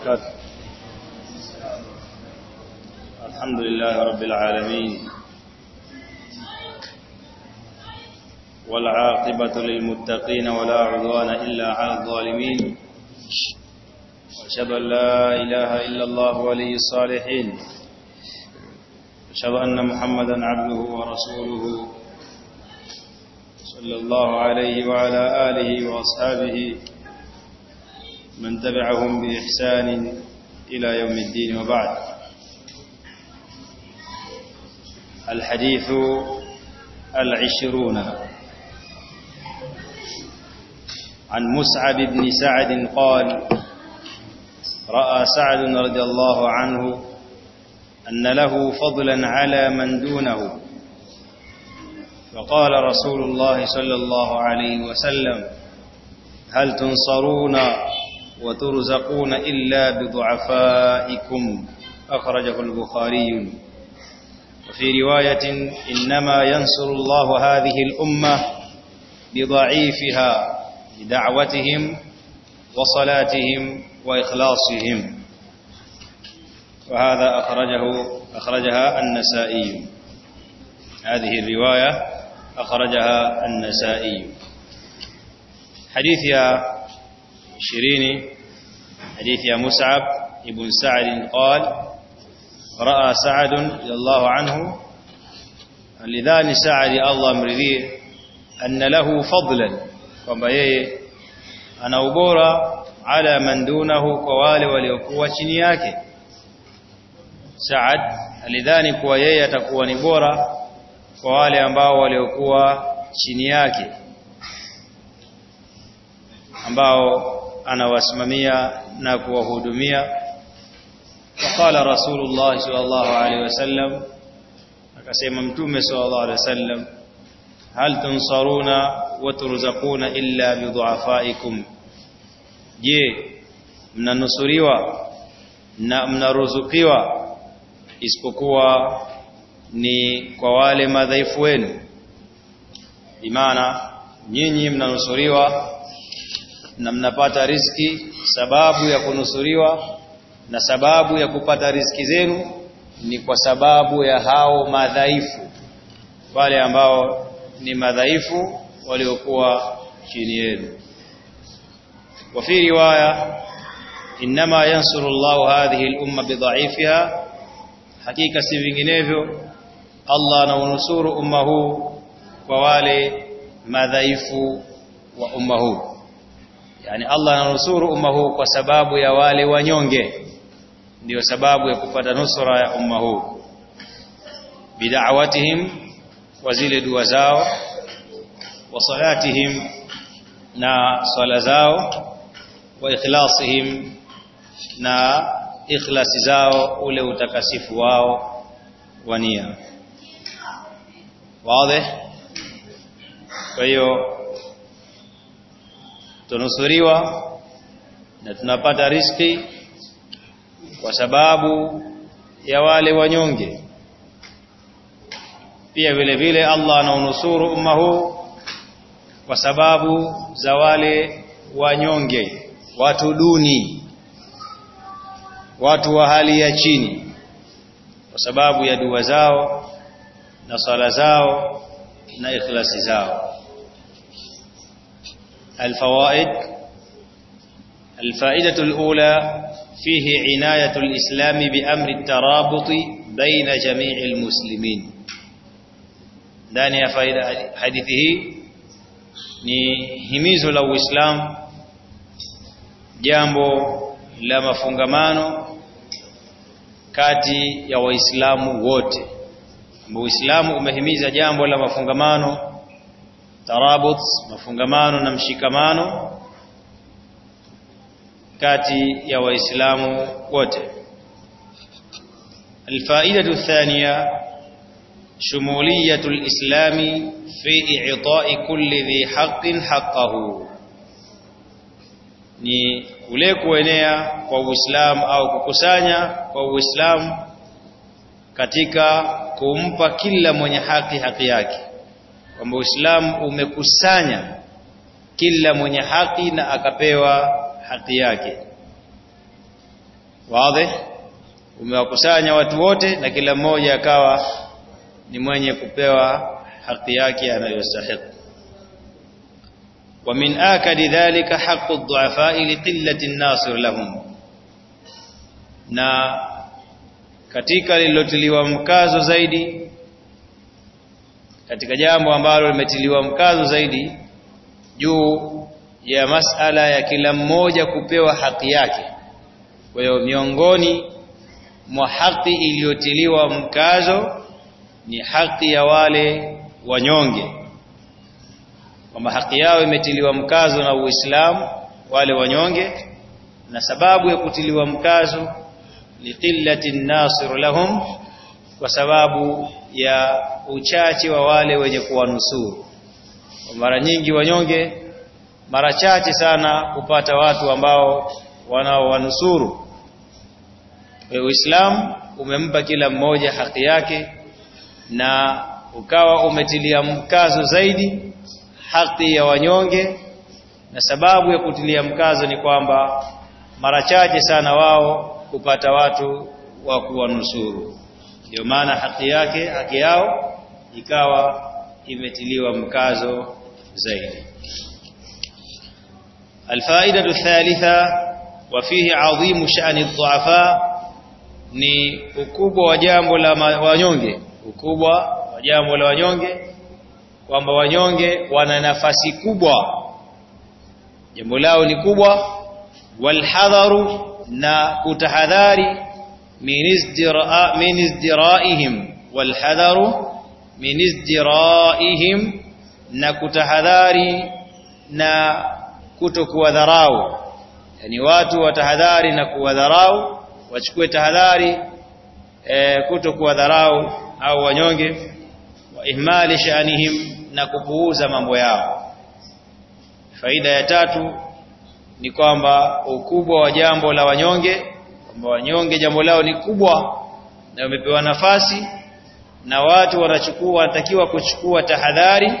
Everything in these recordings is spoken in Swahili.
وبركاته. الحمد لله رب العالمين. والعاقبة للمتقين ولا عدوان إلا على الظالمين. وأشهد أن لا إله إلا الله ولي الصالحين. أشهد أن محمدا عبده ورسوله. صلى الله عليه وعلى آله وأصحابه. من تبعهم بإحسان إلى يوم الدين وبعد. الحديث العشرون. عن مسعب بن سعد قال رأى سعد رضي الله عنه أن له فضلا على من دونه. فقال رسول الله صلى الله عليه وسلم هل تنصرون وترزقون إلا بضعفائكم. أخرجه البخاري. وفي رواية إنما ينصر الله هذه الأمة بضعيفها بدعوتهم وصلاتهم وإخلاصهم. وهذا أخرجه أخرجها النسائي. هذه الرواية أخرجها النسائي. حديث يا شيرين حديث يا مصعب ابن سعد قال رأى سعد رضي الله عنه lidhani Saadi Allah amridhie anna lahu fadlan kwamba yeye ana ubora ala man dunahu kwa wale waliokuwa chini yake Saad alidhani kuwa yeye atakuwa ni bora kwa wale ambao waliokuwa chini yake ambao anawasimamia na kuwahudumia. Faqala rasulullah sallallahu alaihi wasallam akasema mtume sallallahu alaihi wasallam hal tunsaruna wa turzaquna illa bi du'afaikum? Je mnanusuriwa na mnaruzukiwa isipokuwa ni kwa wale madhaifu wenu? Imana nyinyi mnanusuriwa na mnapata riski sababu ya kunusuriwa na sababu ya kupata riski zenu ni kwa sababu ya hao madhaifu wale ambao ni madhaifu waliokuwa chini yenu. Wa fi riwaya inma yansuru Allah hadhihi al-umma bidha'ifiha hakika si vinginevyo Allah anaunusuru umma huu kwa wale madhaifu wa umma huu yani Allah ananusuru umma huu kwa sababu ya wale wanyonge. Ndio sababu ya kupata nusra ya umma huu bid'awatihim wa zile dua zao wa salatihim na swala zao wa ikhlasihim na ikhlasi zao ule utakasifu wao wa nia. Wazi? Kwa hiyo tunusuriwa na tunapata riski kwa sababu ya wale wanyonge. Pia vile vile Allah anaunusuru umma huu kwa sababu za wale wanyonge watu duni watu wa hali ya chini kwa sababu ya dua zao na sala zao na ikhlasi zao الفوائد. الفائدة الأولى فيه عناية الإسلام بأمر الترابط بين جميع المسلمين. دانية فائدة حديثه. نهميز لو إسلام. جامبو لما فنغمانو kati ya waislamu wote. Muislamu umehimiza jambo la mafungamano tarabut mafungamano na mshikamano kati ya waislamu wote الفائدة الثانية شمولية الإسلام في إعطاء كل ذي حق حقه ni kule kuenea kwa Uislamu au kukusanya kwa Uislamu katika kumpa kila mwenye haki haki yake kwamba Uislamu umekusanya kila mwenye haki na akapewa haki yake. Wazi? Umewakusanya watu wote na kila mmoja akawa ni mwenye kupewa haki yake anayostahili wa min akadi dhalika haqqu ad-du'afa li qillati an-nasir lahum. Na katika lililotiliwa mkazo zaidi katika jambo ambalo limetiliwa mkazo zaidi juu ya masala ya kila mmoja kupewa haki yake. Kwa hiyo miongoni mwa haki iliyotiliwa mkazo ni haki ya wale wanyonge. Kwamba haki yao imetiliwa mkazo na Uislamu wale wanyonge na sababu ya kutiliwa mkazo liqillati nasir lahum kwa sababu ya uchache wa wale wenye kuwanusuru. Mara nyingi wanyonge mara chache sana kupata watu ambao wanaowanusuru. Uislamu umempa kila mmoja haki yake na ukawa umetilia mkazo zaidi haki ya wanyonge na sababu ya kutilia mkazo ni kwamba mara chache sana wao kupata watu wa kuwanusuru. Ndio maana haki yake haki yao ikawa imetiliwa mkazo zaidi الفائدة الثالثة وفيه عظيم شأن الضعفاء ni ukubwa wa jambo la wanyonge ukubwa wa jambo la wanyonge kwamba wanyonge wana nafasi kubwa jambo lao ni kubwa walhadharu na kutahadhari min izdiraihim walhadharu min izdiraihim na kutahadhari na kutokuwa dharau yani watu watahadhari na kuwadharau wachukue tahadhari e, kutokuwa dharau au wanyonge wa ihmali shanihim na kupuuza mambo yao. Faida ya tatu ni kwamba ukubwa wa jambo la wanyonge kwamba wanyonge jambo lao ni kubwa na wamepewa nafasi na watu wanachukua wanatakiwa kuchukua tahadhari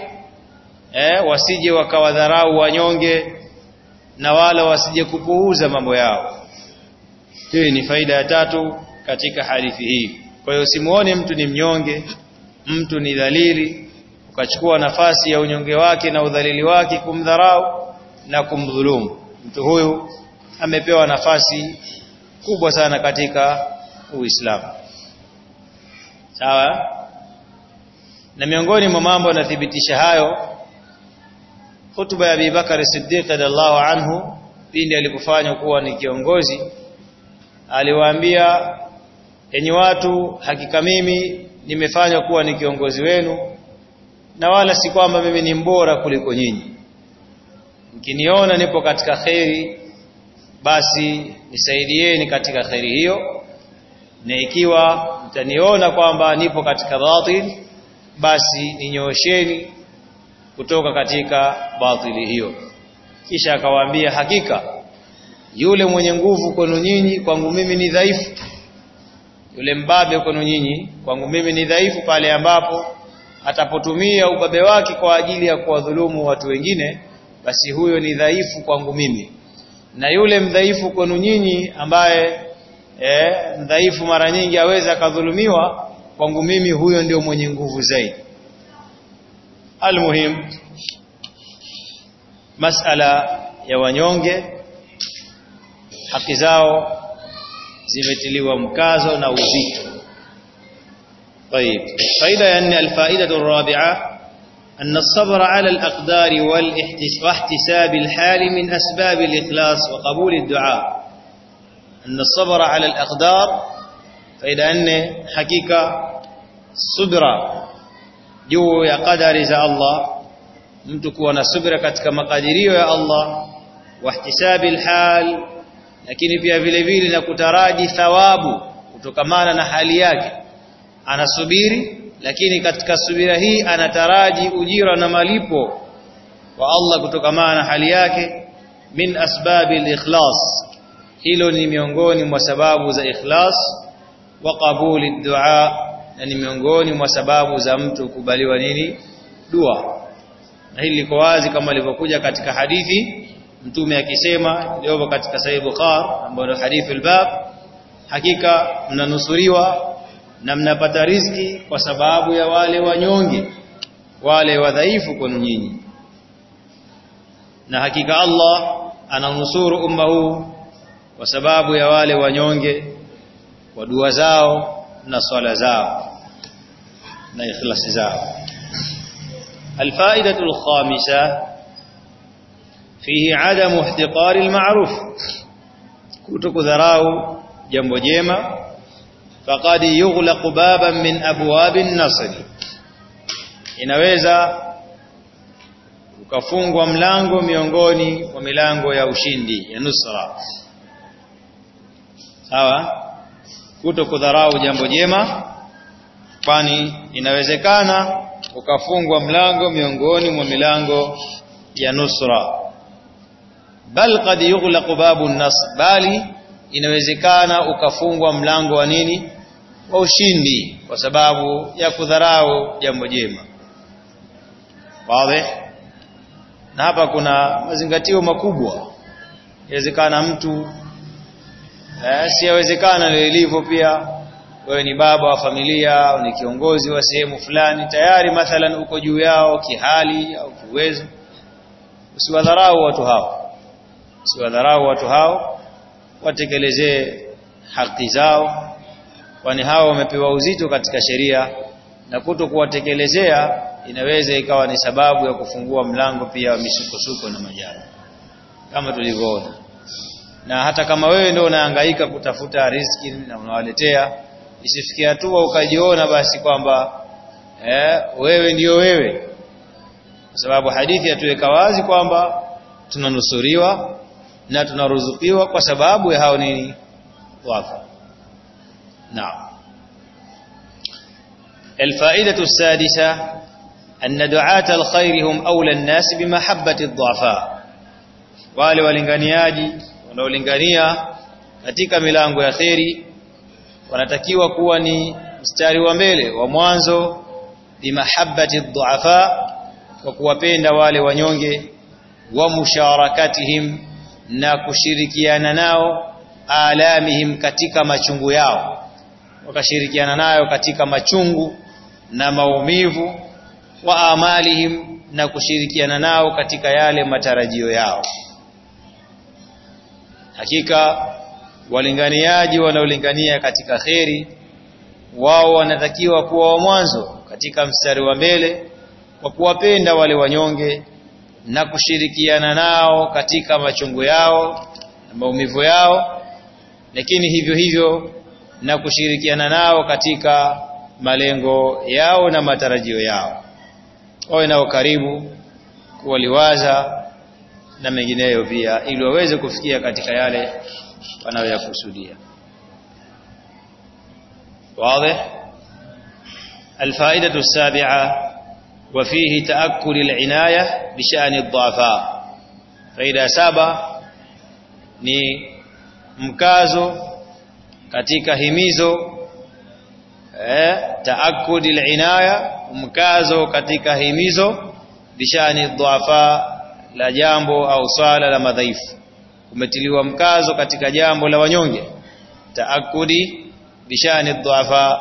eh, wasije wakawadharau wanyonge na wala wasije kupuuza mambo yao. Hii ni faida ya tatu katika hadithi hii. Kwa hiyo simuone mtu ni mnyonge mtu ni dhalili ukachukua nafasi ya unyonge wake na udhalili wake kumdharau na kumdhulumu. Mtu huyu amepewa nafasi kubwa sana katika Uislamu sawa? Na miongoni mwa mambo yanathibitisha hayo hutuba ya Abi Bakar Siddiq radhiallahu anhu pindi alipofanya kuwa ni kiongozi aliwaambia enyi watu hakika mimi nimefanywa kuwa ni kiongozi wenu na wala si kwamba mimi ni mbora kuliko nyinyi. Mkiniona nipo katika kheri basi nisaidieni katika kheri hiyo na ikiwa mtaniona kwamba nipo katika batil basi ninyoosheni kutoka katika batili hiyo. Kisha akawaambia hakika yule mwenye nguvu kwenu nyinyi kwangu mimi ni dhaifu. Yule mbabe kwenu nyinyi kwangu mimi ni dhaifu pale ambapo atapotumia ubabe wake kwa ajili ya kuwadhulumu watu wengine basi huyo ni dhaifu kwangu mimi. Na yule mdhaifu kwenu nyinyi ambaye eh, mdhaifu mara nyingi aweza akadhulumiwa kwangu mimi huyo ndio mwenye nguvu zaidi almuhim masala ya wanyonge haki zao zimetiliwa mkazo na uzito طيب فائده يعني الفائده الرابعه أن الصبر على الأقدار واحتساب الحال من أسباب الإخلاص وقبول الدعاء أن الصبر على الأقدار فإذا أن حقيقة صبر جو يا قدر إذا الله نمتكونا صبرك كما قدري يا الله واحتساب الحال لكن في أبلي بيلي نكتراجي ثواب وتكمانا حالياك أنا صبيري لكن katika subira أنا تراجي ujira na malipo kwa Allah kutokana na hali yake min hilo ni miongoni mwa sababu za ikhlas wa qabuli dua na ni miongoni mwa sababu za mtu kubaliwa nini? Dua. Na hili liko wazi kama ilivyokuja katika hadithi mtume akisema leo katika sahih bukhari ambayo hadithi al-bab hakika mnanusuriwa na mnapata riziki kwa sababu ya wale wanyonge wale wadhaifu kwenu nyinyi. Na hakika Allah ananusuru umma huu kwa sababu ya wale wanyonge kwa dua zao na swala zao na ikhlasi zao الفائدة الخامسة فيه عدم احتقار المعروف كتك ذراو جنب جيما فقد يغلق بابا من أبواب النصر inaweza ukafungwa mlango miongoni mwa milango ya ushindi ya nusra sawa kuto kudharau jambo jema kwani inawezekana ukafungwa mlango miongoni mwa milango ya nusra. Bal qad yughlaq babu an-nasr bali inawezekana ukafungwa mlango wa nini? Wa ushindi kwa sababu ya kudharau jambo jema. Wazi? Na hapa kuna mazingatio makubwa. Inawezekana mtu eh, siyawezekana lilivyo ilivyo pia. Wewe ni baba wa familia au ni kiongozi wa sehemu fulani tayari mathalan uko juu yao kihali au kiwezo usiwadharau watu hao. Usiwadharau watu hao. Watekelezee haki zao. Kwani hao wamepewa uzito katika sheria. Na kuto kuwatekelezea inaweza ikawa ni sababu ya kufungua mlango pia wa misukosuko na majanga. Kama tulivyoona na hata kama wewe ndio unahangaika kutafuta riski na unawaletea isifikie hatua ukajiona basi kwamba eh, wewe ndiyo wewe kwa sababu hadithi yatuweka wazi kwamba tunanusuriwa na tunaruzukiwa kwa sababu ya hao nini wafa naam الفائدة السادسة أن دعاة الخير هم أولى الناس بمحبة الضعفاء wale walinganiaji wanaolingania katika milango ya kheri wanatakiwa kuwa ni mstari wa mbele wa mwanzo bimahabbati dhuafa kwa kuwapenda wale wanyonge wa musharakatihim na kushirikiana nao alamihim katika machungu yao. Wakashirikiana nayo katika machungu na maumivu wa amalihim na kushirikiana nao katika yale matarajio yao hakika walinganiaji wanaolingania katika kheri wao wanatakiwa kuwa wa mwanzo katika mstari wa mbele kwa kuwapenda wale wanyonge na kushirikiana nao katika machungu yao na maumivu yao. Lakini hivyo hivyo na kushirikiana nao katika malengo yao na matarajio yao. Wawe nao karibu kuwaliwaza na mengineyo pia ili waweze kufikia katika yale wanayoyakusudia واضح الفائدة السابعة وفيه تأكل العناية بشأن الضعفاء فإذا سابع ni mkazo katika himizo eh, taakudi inaya mkazo katika himizo bishani dhuafa la jambo au swala la madhaifu. Umetiliwa mkazo katika jambo la wanyonge. Taakudi bishani dhuafa.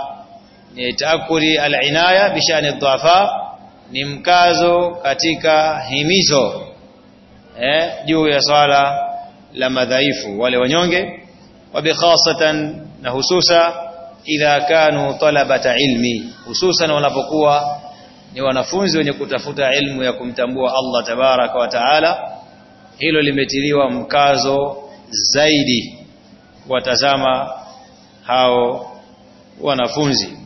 Ni taakudi al-inaya bishani dhuafa. Ni mkazo katika himizo eh, juu ya swala la madhaifu. Wale wanyonge wabikhasatan na hususa idha kanu talabata ilmi. Hususan wanapokuwa ni wanafunzi wenye kutafuta ilmu ya kumtambua Allah tabaraka wa taala. Hilo limetiliwa mkazo zaidi watazama hao wanafunzi.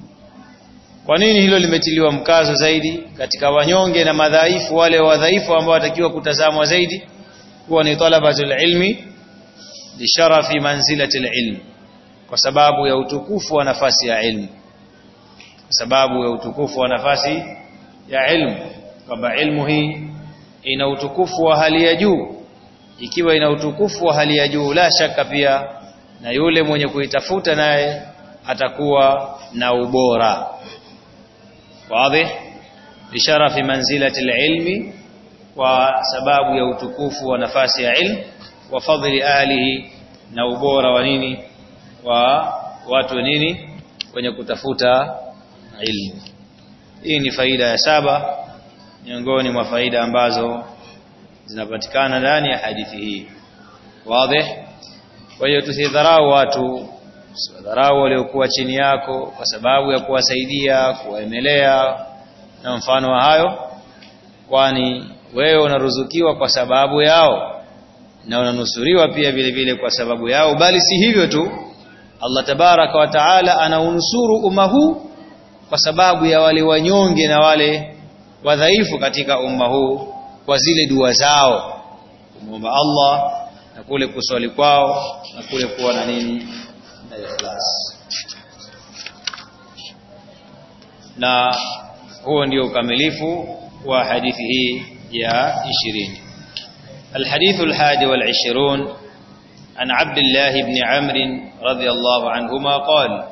Kwa nini hilo limetiliwa mkazo zaidi? Katika wanyonge na madhaifu wale wadhaifu ambao watakiwa kutazamwa zaidi huwa ni talabatul ilmi lisharafi manzilati ilm kwa sababu ya utukufu wa nafasi ya ilmu kwa sababu ya utukufu wa nafasi ya ilmu kwamba ilmu hii ina utukufu wa hali ya juu. Ikiwa ina utukufu wa hali ya juu la shaka pia na yule mwenye kuitafuta naye atakuwa na ubora. Wazi? Bisharafi manzilati ilmi kwa sababu ya utukufu wa nafasi ya ilmu wa fadhili ahlihi na ubora wa nini? Wa watu nini? Wenye kutafuta ilmu hii ni faida ya saba miongoni mwa faida ambazo zinapatikana ndani ya hadithi hii. Wazi? Kwa hiyo tusidharau watu usiwadharau waliokuwa chini yako kwa sababu ya kuwasaidia kuwaemelea na mfano wa hayo kwani wewe unaruzukiwa kwa sababu yao na unanusuriwa pia vile vile kwa sababu yao bali si hivyo tu. Allah tabaraka wa taala anaunusuru umma huu kwa sababu ya wale wanyonge na wale wadhaifu katika umma huu kwa zile dua zao kumwomba Allah na kule kuswali kwao na kule kuwa na nini na ikhlas na huo ndio ukamilifu wa hadithi hii ya 20 الحديث الحادي والعشرون عن عبد الله بن عمرو رضي الله عنهما قال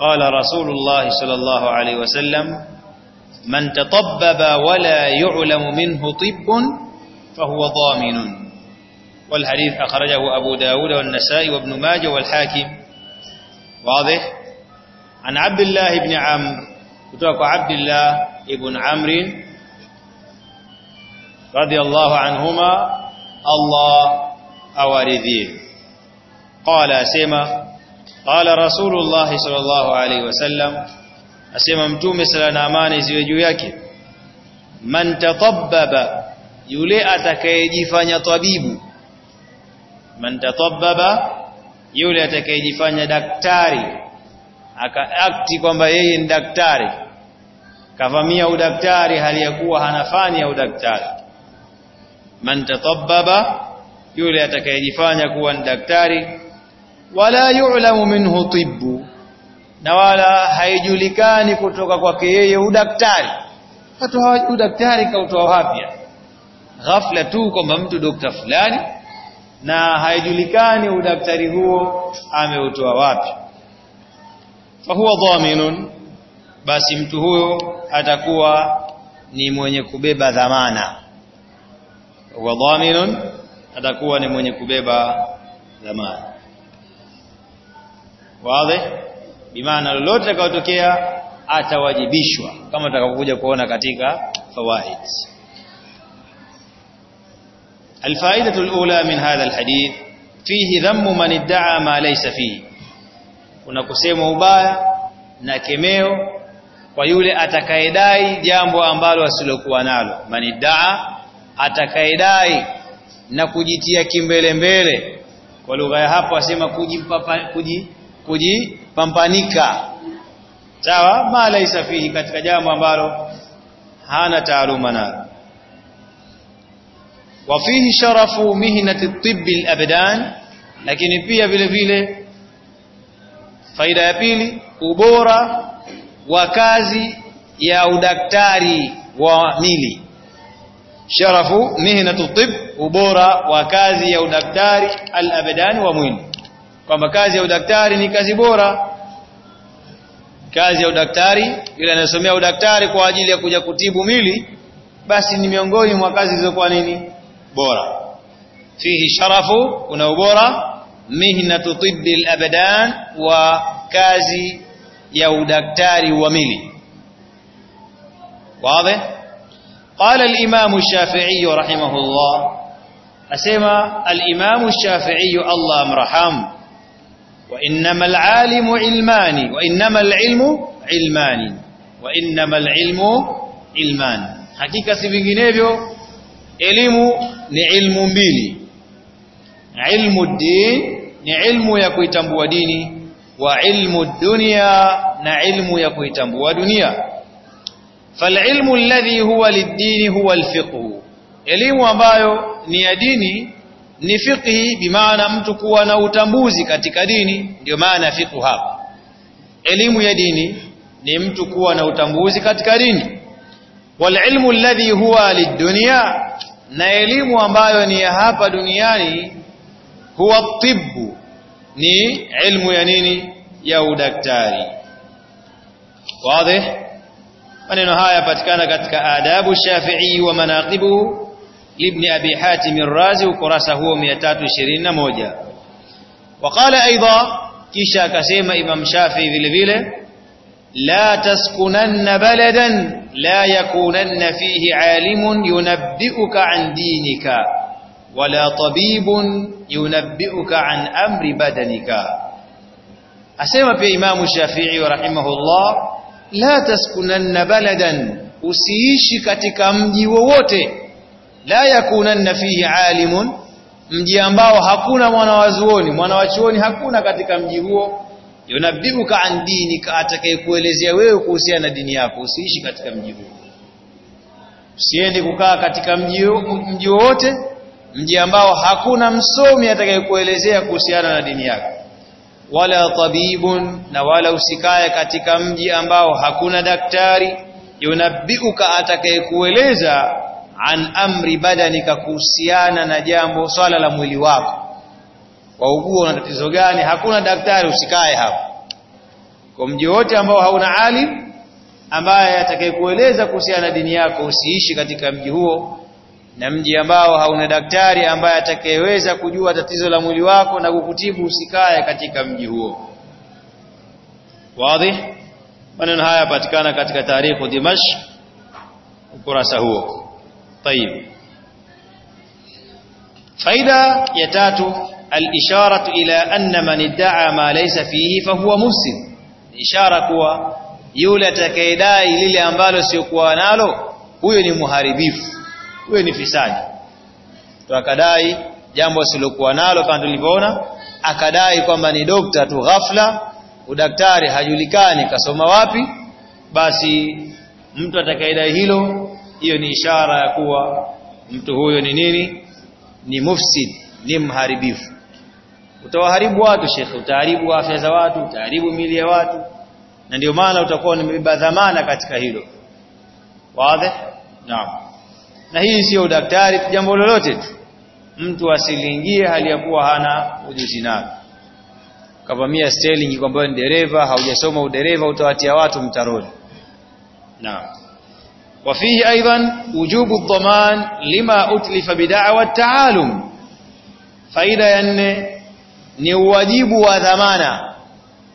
قال رسول الله صلى الله عليه وسلم من تطبب ولا يعلم منه طب فهو ضامن. والحديث أخرجه أبو داود والنسائي وابن ماجه والحاكم. واضح؟ عن عبد الله بن عمرو kutoka عبد الله ابن عمرو رضي الله عنهما الله awaridhie qala asema qala rasulullah sallallahu alaihi wasallam asema mtume sala amani ziwe juu yake. Man tatabbaba yule atakayejifanya tabibu. Man tatabbaba yule atakayejifanya daktari. Akaakti kwamba yeye ni daktari. Kavamia udaktari hali ya kuwa hanafani ya udaktari. Man tatabbaba yule atakayejifanya kuwa ni daktari wala yu'lamu minhu tibbu na wala haijulikani kutoka kwake yeye udaktari. Watu udaktari kautoa wapi? Ghafla tu kwamba mtu dokta fulani na haijulikani udaktari huo ameutoa wapi. Fahuwa dhaminun basi mtu huyo atakuwa ni mwenye kubeba dhamana. Huwa dhaminun atakuwa ni mwenye kubeba dhamana wazi bimaana lolote litakayotokea atawajibishwa kama tutakapokuja kuona katika fawaid الفائدة الأولى من هذا الحديث فيه ذم من ادعى ما ليس فيه kuna kusema ubaya na kemeo kwa yule atakayedai jambo ambalo asilokuwa nalo manidaa atakayedai na kujitia kimbele mbele kwa lugha ya hapo asema kujipampanika. Sawa? Ma laisa fihi katika jambo ambalo hana taaluma nalo. Wa fihi sharafu mihnati tibbi al-abdan lakini pia vile vile faida ya pili ubora wa kazi ya udaktari wa mili. Sharafu mihnatu tib ubora wa kazi ya udaktari al-abdan wa mwili kwamba kazi ya udaktari ni kazi bora kazi ya udaktari yule anayesomea udaktari kwa ajili ya kuja kutibu mili basi ni miongoni mwa kazi zilizokuwa nini bora fihi sharafu kuna ubora mihnatu tibbi al-abdan wa kazi ya udaktari wa mili واضح قال الإمام الشافعي رحمه الله أسمى الإمام الشافعي الله مرحم وإنما العالم علمان وإنما العلم علمان وإنما العلم علمان حقيقة vinginevyo elimu ni ilmu mbili ilmu din ni ilmu ya kuitambua dini wa ilmu dunya na ilmu ya kuitambua dunia فالعلم الذي هو للدين هو الفقه elimu ambayo ni ya dini ni fiqhi bimaana mtu kuwa na utambuzi katika dini ndio maana fiqhu hapa. Elimu ya dini ni mtu kuwa na utambuzi katika dini. Wal ilmu alladhi huwa lidunya na elimu ambayo ni ya hapa duniani huwa tibbu ni ilmu ya nini? Ya udaktari. Wazi? Maneno haya yapatikana katika adabu Shafi'i wa manaqibu لابن أبي حاتم الرازي وكراسة هو 321 وقال أيضا كيشا كسيم إمام شافي ذي لذيله لا تسكنن بلدا لا يكونن فيه عالم ينبئك عن دينك ولا طبيب ينبئك عن أمر بدنك. أسيما في إمام الشافعي ورحمه الله لا تسكنن بلدا أسيشك katika ووتي la yakunanna fihi alimun mji ambao hakuna mwanawazuoni mwanawachuoni hakuna katika mji huo. Yunabibuka an dinika atakayekuelezea wewe kuhusiana na dini yako usiishi katika mji huo. Usiende kukaa katika mji wowote mji ambao hakuna msomi atakayekuelezea kuhusiana na dini yako. Wala tabibun na wala usikae katika mji ambao hakuna daktari. Yunabbiuka atakayekueleza an amri badanika kuhusiana na jambo swala la mwili wako. Waugua una tatizo gani? Hakuna daktari usikae hapo. Kwa mji wote ambao hauna alim ambaye atakayekueleza kuhusiana na dini yako usiishi katika mji huo. Na mji ambao hauna daktari ambaye atakayeweza kujua tatizo la mwili wako na kukutibu usikae katika mji huo. Wazi? Maneno haya patikana katika tarikhu Dimashq ukurasa huo طيب فائده ya tatu al-isharatu ila anna man idda'a ma laysa fihi fahuwa mufsid ishara kuwa yule atakayedai lile ambalo sio kuwa nalo huyo ni muharibifu huyo ni fisadi to akadai jambo asilokuwa nalo kama tulivyoona akadai kwamba ni dokta tu ghafla udaktari hajulikani kasoma wapi basi mtu atakayedai hilo hiyo ni ishara ya kuwa mtu huyo ni nini? Ni mufsid ni mharibifu. Utawaharibu watu shekhe utaharibu afya za watu utaharibu mili ya watu. Na ndio maana utakuwa umebeba dhamana katika hilo. Wazi? Naam. Na hii sio daktari jambo lolote tu. Mtu asilingie hali ya kuwa hana ujuzi nalo. Kavamia sterling kwamba ni dereva haujasoma udereva utawatia watu mtaroni. Naam وفيه أيضا وجوب الضمان لما أتلف بدعوى التعالم فإذا أن ni uwajibu wa dhamana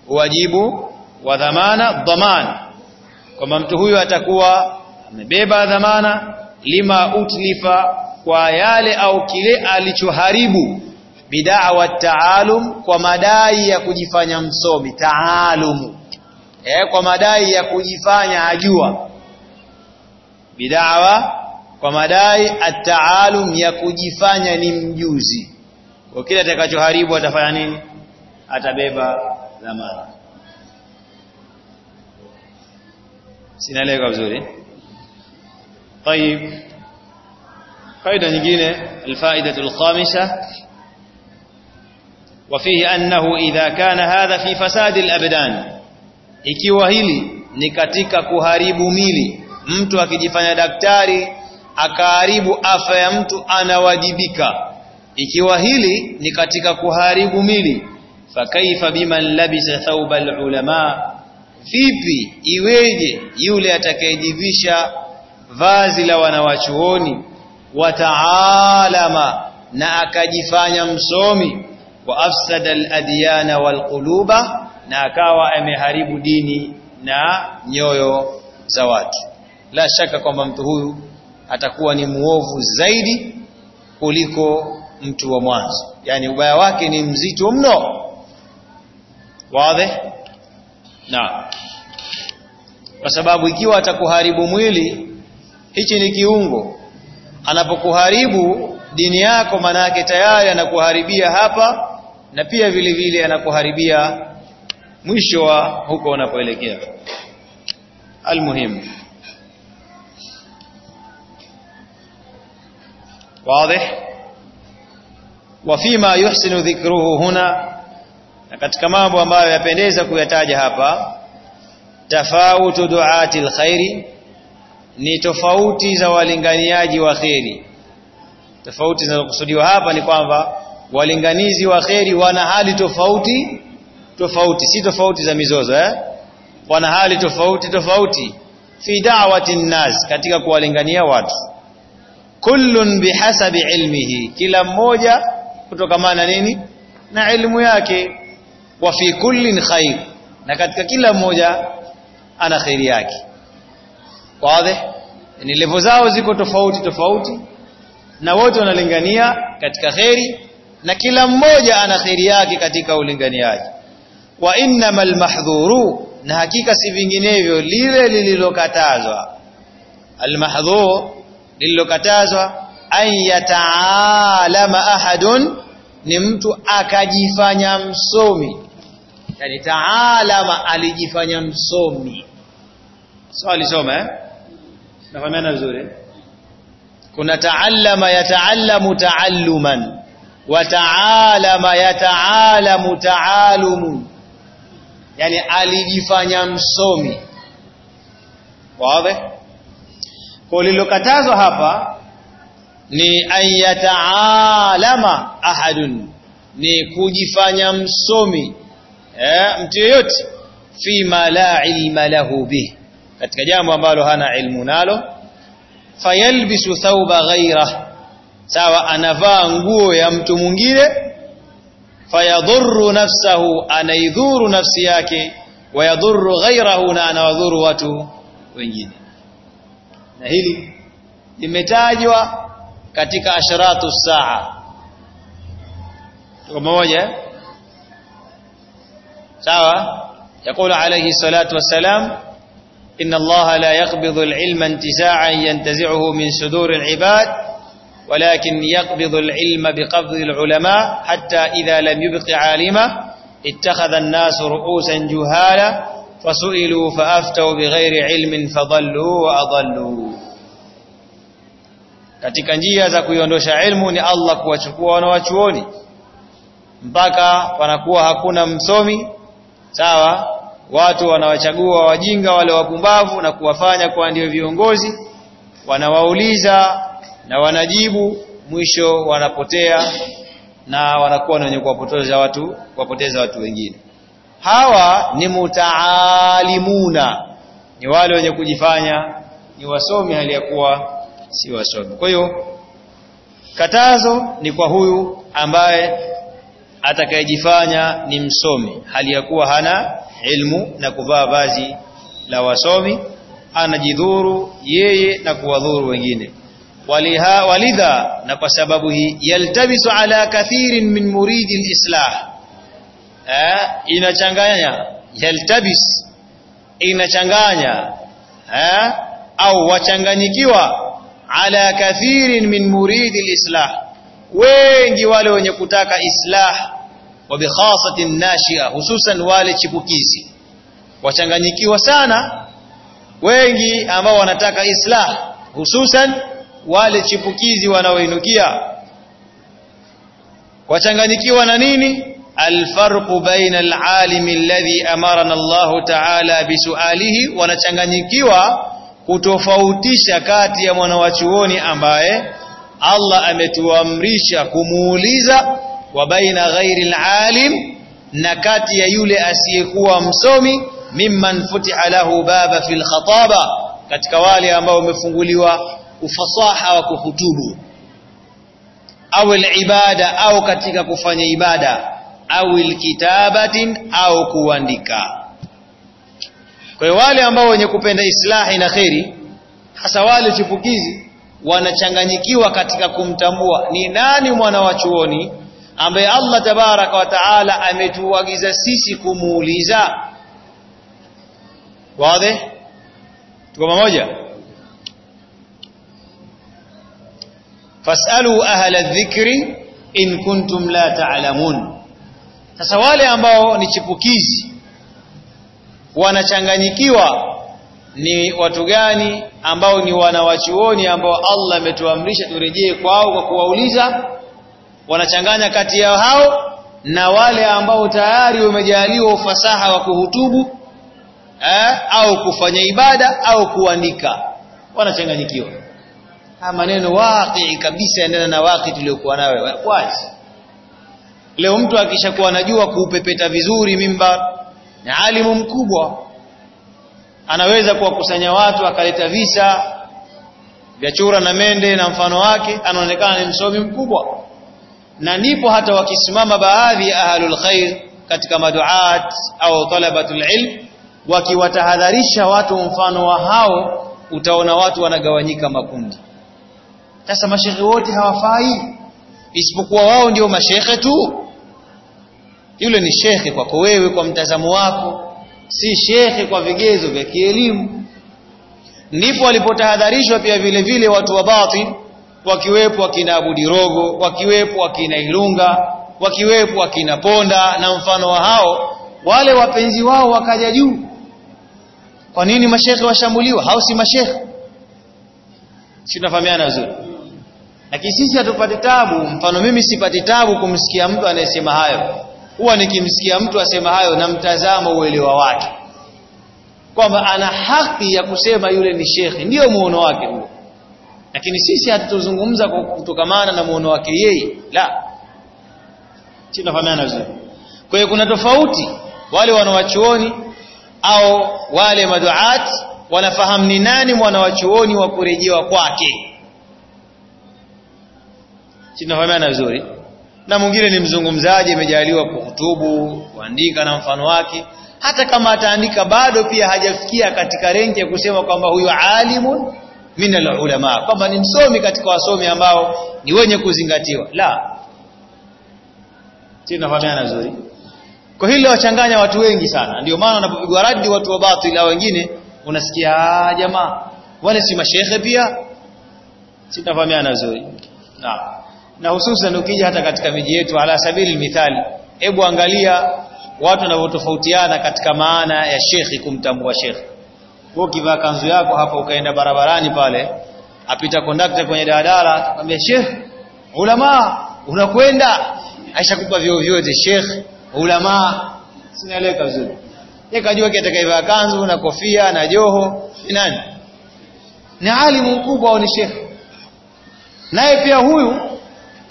uwajibu wa dhamana dhaman kwamba mtu huyu atakuwa amebeba dhamana lima utlifa kwa yale au kile alichoharibu bid'a taalum kwa madai ya kujifanya msomi taalumu eh kwa madai ya kujifanya ajua bid'a kwa madai at-taalum ya kujifanya ni mjuzi kwa kile atakachoharibu atafanya nini atabeba dhamana sinaeleka vizuri طيب faida nyingine الفائده الخامسه وفيه انه اذا كان هذا في فساد الابدان ikiwa hili ni katika kuharibu mili mtu akijifanya daktari akaharibu afya ya mtu anawajibika. Ikiwa hili ni katika kuharibu mili fakaifa biman labisa thauba alulama, vipi iweje yule atakayejivisha vazi la wanawachuoni? Wataalama na akajifanya msomi. Wa afsada al-adyana wal-quluba na akawa ameharibu dini na nyoyo za watu la shaka kwamba mtu huyu atakuwa ni muovu zaidi kuliko mtu wa mwanzo. Yani ubaya wake ni mzito mno. Wazi? Na. Kwa sababu ikiwa atakuharibu mwili hichi ni kiungo. Anapokuharibu dini yako manake tayari anakuharibia hapa na pia vile vile anakuharibia mwisho wa huko unapoelekea. Almuhimu واضح وفيما يحسن ذكره هنا na katika mambo ambayo yapendeza kuyataja hapa tafautu duati alkhairi ni tofauti za walinganiaji wa kheri tofauti zinazokusudiwa hapa ni kwamba walinganizi wa kheri wana hali tofauti tofauti si tofauti za mizozo eh wana hali tofauti tofauti fi da'wati nas katika kuwalingania watu kullun bihasabi ilmihi kila mmoja kutokamana nini? Na elimu yake. Wa fi kullin khair na katika kila mmoja ana khairi yake. Wazi? Ni levo zao ziko tofauti tofauti na wote wanalingania katika khairi na kila mmoja ana khairi yake katika ulinganiaji. Wa innamal mahdhuru na hakika si vinginevyo lile lililokatazwa. Almahdhur lililokatazwa an yataalama ahadun ni mtu akajifanya msomi. Yani taalama alijifanya msomi. So alisoma eh? Nafahamiana vizuri. Kuna taallama yataallamu taalluman wa taalama yataalamu taalumun yani alijifanya msomi. Wazi kwa lilokatazwa hapa ni ayataalama ahadun ni kujifanya msomi eh, mtu yeyote fima la ilma lahu bih katika jambo ambalo hana ilmu nalo. Fayalbisu thauba ghaira, sawa anavaa nguo ya mtu mwingine. Fayadhuru nafsahu anaidhuru nafsi yake. Wayadhuru ghairahu, na anawadhuru watu wengine na hili limetajwa katika asharatu saa. Tuko pamoja sawa? يقول عليه الصلاة والسلام إن الله لا يقبض العلم انتزاعا ينتزعه من صدور العباد ولكن يقبض العلم بقبض العلماء حتى إذا لم يبق عالما اتخذ الناس رؤوسا جهالا فسئلوا فأفتوا بغير علم فضلوا وأضلوا katika njia za kuiondosha ilmu ni Allah kuwachukua wanawachuoni mpaka panakuwa hakuna msomi sawa watu wanawachagua wajinga wale wapumbavu na kuwafanya kuwa ndio viongozi wanawauliza na wanajibu mwisho wanapotea na wanakuwa wenye kuwapoteza watu kuwapoteza watu wengine hawa ni mutaalimuna. Ni wale wenye kujifanya ni wasomi hali ya kuwa si wasomi. Kwa hiyo katazo ni kwa huyu ambaye atakayejifanya ni msomi. Hali ya kuwa hana ilmu na kuvaa vazi la wasomi anajidhuru yeye na kuwadhuru wengine. Waliha walidha na kwa sababu hii yaltabisu ala kathirin min muridi alislah eh inachanganya. Yaltabis. Inachanganya. Eh au wachanganyikiwa. Ala kathirin min muridi lislah wengi wale wenye kutaka islah. Wa bikhasatin nashia. Hususan wale chipukizi. Wachanganyikiwa sana. Wengi ambao wanataka islah. Hususan wale chipukizi wanaoinukia. Wachanganyikiwa na nini alfarqu baina alalimi alladhi amarana Allah ta'ala bisualihi wanachanganyikiwa kutofautisha kati ya mwanawachuoni ambaye Allah ametuamrisha kumuuliza wa baina ghairi alalim na kati ya yule asiyekuwa msomi mimman futiha lahu baba fil khataba katika wale ambao wamefunguliwa ufasaha wa kuhutubu au ibada au katika kufanya ibada au ilkitabatin au kuandika. Kwa wale ambao wenye kupenda islahi na kheri hasa wale chipukizi wanachanganyikiwa katika kumtambua ni nani mwana wa chuoni ambaye Allah tabaraka wa taala ametuagiza sisi kumuuliza. Wazi? Tuko pamoja? Fasalu ahla dhikri in kuntum la ta'lamun sasa wale ambao ni chipukizi wanachanganyikiwa ni watu gani ambao ni wanawachuoni ambao Allah ametuamrisha turejee kwao kwa kuwauliza? Wanachanganya kati ya hao na wale ambao tayari wamejaliwa ufasaha wa kuhutubu eh, au kufanya ibada au kuandika. Wanachanganyikiwa. Maneno waqi kabisa endana na waqi tuliokuwa nayo. Wazi leo mtu akishakuwa anajua kuupepeta vizuri mimbar ni alimu mkubwa. Anaweza kuwakusanya watu akaleta visa vya chura na mende na mfano wake anaonekana ni msomi mkubwa. Na ndipo hata wakisimama baadhi ya ahlul khair katika maduat au talabatul ilm wakiwatahadharisha watu mfano wa hao utaona watu wanagawanyika makundi. Sasa mashehe wote hawafai isipokuwa wao ndio mashehe tu yule ni shekhe kwako wewe kwa mtazamo wako. Si shekhe kwa vigezo vya kielimu. Ndipo walipotahadharishwa pia vile vile watu wa batil wakiwepo wakina Abudirogo wakiwepo wakina Ilunga wakiwepo wakina Ponda na mfano wa hao wale wapenzi wao wakaja juu. Kwa nini mashekhe washambuliwa? Hao si mashekhe. Si tunafahamiana vizuri? Lakini sisi hatupati tabu. Mfano mimi sipati tabu kumsikia mtu anayesema hayo huwa nikimsikia mtu asema hayo na mtazamo uelewa wake. Kwamba ana haki ya kusema yule ni shekhi ndiyo muono wake huo. Lakini sisi hatutozungumza kutokamana na muono wake yeye la. Tunafahamiana vizuri. Kwa hiyo kuna tofauti wale wanawachuoni au wale maduat wanafahamu ni nani mwanawachuoni wa kurejewa kwake. Tunafahamiana vizuri na mwingine ni mzungumzaji amejaliwa kuhutubu kuandika na mfano wake. Hata kama ataandika bado pia hajafikia katika renki ya kusema kwamba huyu alimun min alulama kwamba ni msomi katika wasomi ambao ni wenye kuzingatiwa. La. Tunafahamiana vizuri? Kwa hilo wachanganya watu wengi sana. Ndio maana wanapopigwa radi watu wa batili au wengine unasikia jamaa. Wale si mashehe pia. Sitafahamiana vizuri? Naam na hususan ukija hata katika miji yetu ala sabili mithali hebu angalia watu wanavyotofautiana katika maana ya shekhi kumtambua shekhi. Wewe ukivaa kanzu yako hapa ukaenda barabarani pale apita kondakta kwenye daladala akwambia shekhi ulama unakwenda? Aishakupa vyo vyote shekhi ulama. Sinaeleka vizuri. Yeye kajua kitakayevaa kanzu na kofia na joho ni nani? Ni alimu mkubwa au ni shekhi? Naye pia huyu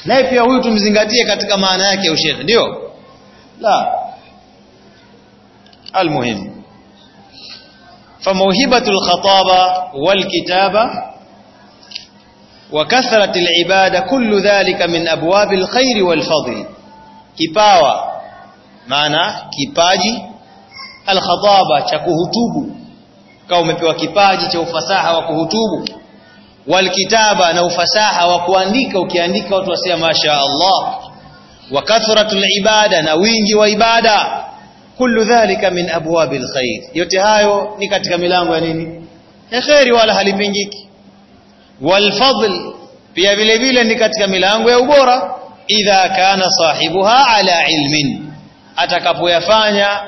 naye pia huyu tumzingatie katika maana yake ya ushekhe ndio la almuhim فموهبة الخطابة والكتابة وكثرة العبادة كل ذلك من أبواب الخير والفضل كباوة معنى كباجي الخطابة kipaji cha ufasaha wa kuhutubu walkitaba na ufasaha wa kuandika ukiandika watu wasema masha Allah wa kathratul ibada na wingi wa ibada kullu dhalika min abwabil khair yote hayo ni katika milango ya nini ya khairi wala halipingiki wal fadl pia vile vile ni katika milango ya ubora idha kana sahibuha ala ilmin atakapoyafanya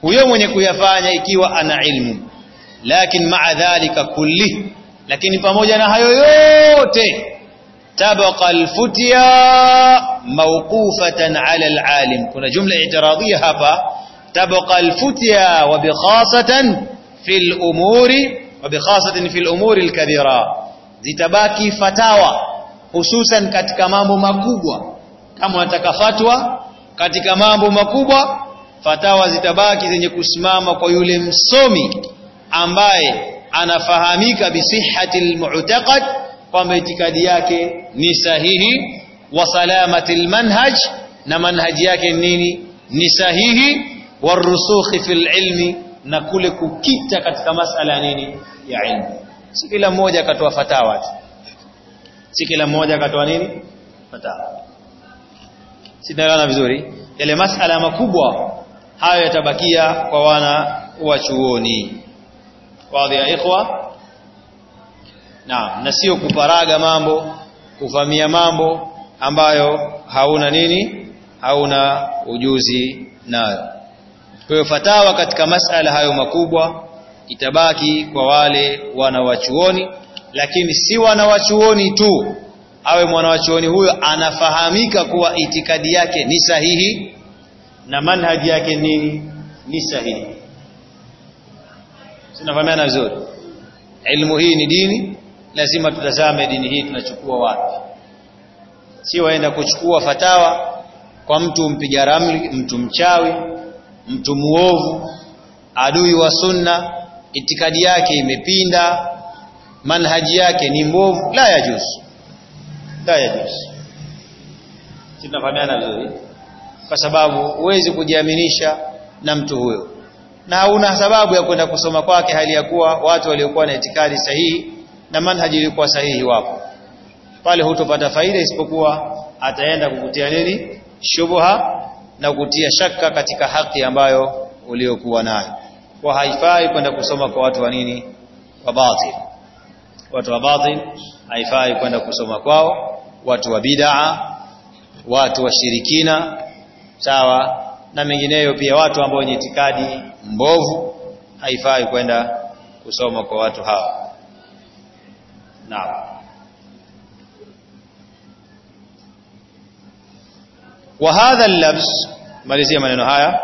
huyo mwenye kuyafanya ikiwa ana ilmu lakin maa dhalika kulli lakini pamoja na hayo yote tabaqa alfutya mawqufatan ala alalim kuna jumla i'tiradhia hapa tabaqa alfutya wa bikhasatan fil umuri wa bikhasatan fil umuri alkabira zitabaki fatawa hususan katika mambo makubwa kama unataka fatwa katika mambo makubwa fatawa zitabaki zenye kusimama kwa yule msomi ambaye anafahamika bisihhati almu'taqad kwamba itikadi yake ni sahihi wa salamati almanhaj na manhaji yake nini? Ni sahihi warusukhi fil ilmi na kule kukita katika masala nini? Ya ilmu. Si kila mmoja akatoa fatawa si kila mmoja akatoa nini? Fatawa. Sinaelewana vizuri? Yale masala makubwa hayo yatabakia kwa wana wa chuoni wazi ya ikhwa. Naam na sio kuparaga mambo kuvamia mambo ambayo hauna nini hauna ujuzi nayo. Kwa fatawa katika masala hayo makubwa itabaki kwa wale wanawachuoni lakini si wanawachuoni tu awe mwanawachuoni huyo anafahamika kuwa itikadi yake ni sahihi na manhaji yake nini ni sahihi tunafahamiana vizuri ilmu hii ni dini lazima tutazame dini hii tunachukua wapi. Si waenda kuchukua fatawa kwa mtu mpiga ramli mtu mchawi mtu muovu adui wa sunna itikadi yake imepinda manhaji yake ni mbovu la yajuzu la yajuzu. Tunafahamiana vizuri kwa sababu huwezi kujiaminisha na mtu huyo na hauna sababu ya kwenda kusoma kwake hali ya kuwa watu waliokuwa na itikadi sahihi na manhaji ilikuwa sahihi wapo. Pale hutopata faida isipokuwa ataenda kukutia nini? Shubha na kutia shaka katika haki ambayo uliokuwa nayo. Kwa haifai kwenda kusoma kwa watu wa nini? Wa batil. Watu wa batil haifai kwenda kusoma kwao. Watu wa bid'a watu wa shirikina sawa na mengineyo pia watu ambao wenye itikadi mbovu haifai kwenda kusoma kwa watu hawa. Naam. Wa hadha al-labs malizia maneno haya.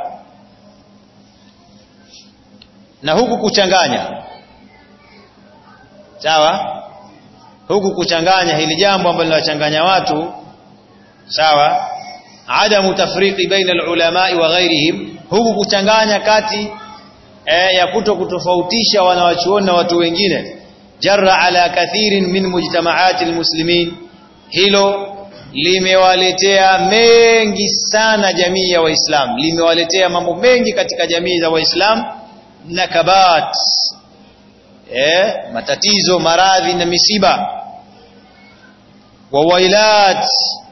Na huku kuchanganya. Sawa? Huku kuchanganya hili jambo ambalo linawachanganya watu. Sawa adamu tafriqi baina alulamai wa ghairihim huku kuchanganya kati e, ya kuto kutofautisha wanawachuoni na watu wengine. Jarra ala kathirin min mujtama'ati al-muslimin hilo limewaletea mengi sana jamii ya waislam limewaletea mambo mengi katika jamii za waislam nakabat eh matatizo maradhi na misiba wawailat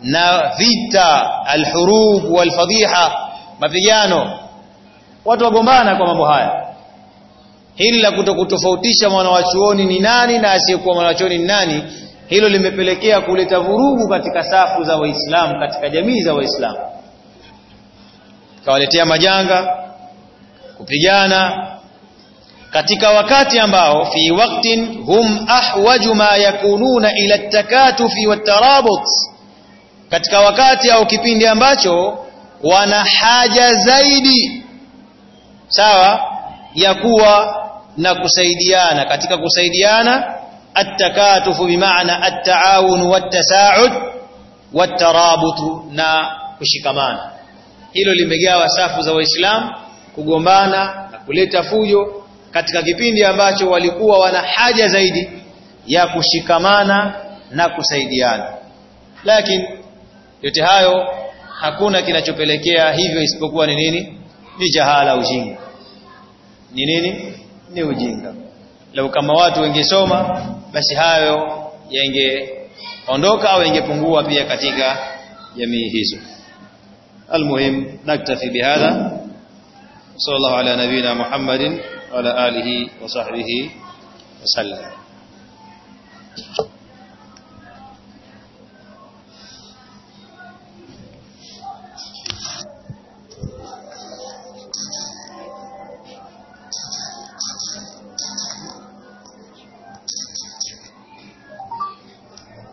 na vita alhurub walfadhiha mapigano. Watu wagombana kwa mambo haya. Hili la kutokutofautisha mwanawachuoni ni nani na asiyekuwa mwanawachuoni ni nani hilo limepelekea kuleta vurugu katika safu za waislamu katika jamii za waislamu. Kawaletea majanga kupigana katika wakati ambao fi waqtin hum ahwaju ma yakununa ila takatufi watarabut katika wakati au kipindi ambacho wana haja zaidi sawa ya kuwa na kusaidiana katika kusaidiana التكاتف بمعنى التعاون والتساعد والترابط na kushikamana hilo limegawa safu za waislamu kugombana na kuleta fujo katika kipindi ambacho walikuwa wana haja zaidi ya kushikamana na kusaidiana. Lakini yote hayo hakuna kinachopelekea hivyo isipokuwa ni nini? Ni jahala ujinga. Ni nini? Ni ujinga. Lau kama watu wengesoma basi hayo yangeondoka au yangepungua pia katika jamii hizo. Almuhim naktafi bihadha. Sallallahu ala nabina muhammadin wa ala alihi wa sahbihi wasallam